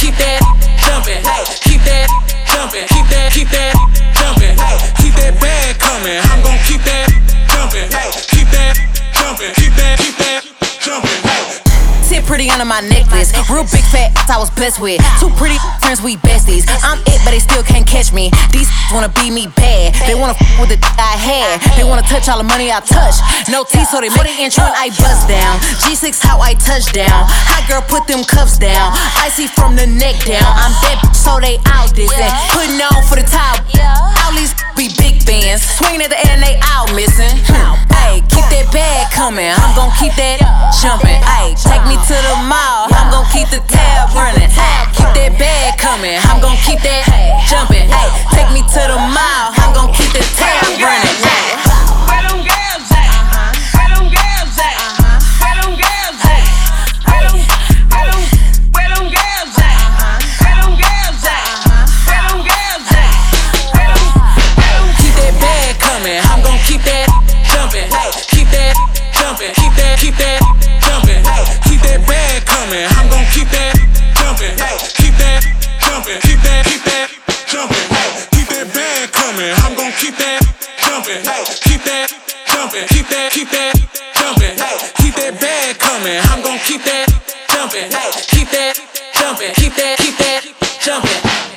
keep that jumping, keep that jumping, keep that, keep that jumping, keep that bag coming. I'm gonna keep that jumping, keep that jumping, keep that, keep that. Pretty under my necklace. Real big fat I was blessed with. Two pretty friends, we besties. I'm it, but they still can't catch me. These wanna be me bad. They wanna f with the I had. They wanna touch all the money I touch. No T, so they make the intro and I bust down. G6 how I touch down. Hot girl, put them cuffs down. Icy from the neck down. I'm that so they out this and putting on for the top. All these be big fans. Swinging at the and they out missing. Coming. I'm gon' keep that jumping. Ay, take me to the mall. I'm gon' keep the tab running. Keep that bag coming. I'm gon' keep that that, keep that jumping. Keep that bag coming. I'm gon' keep that jumping. Keep that jumping. Keep that, keep that jumping. Keep that bag coming. I'm gon' keep that jumping. Keep that jumping. Keep that, keep that jumping. Keep that bag coming. I'm gon' keep that jumping. Keep that jumping. Keep that, keep that jumping.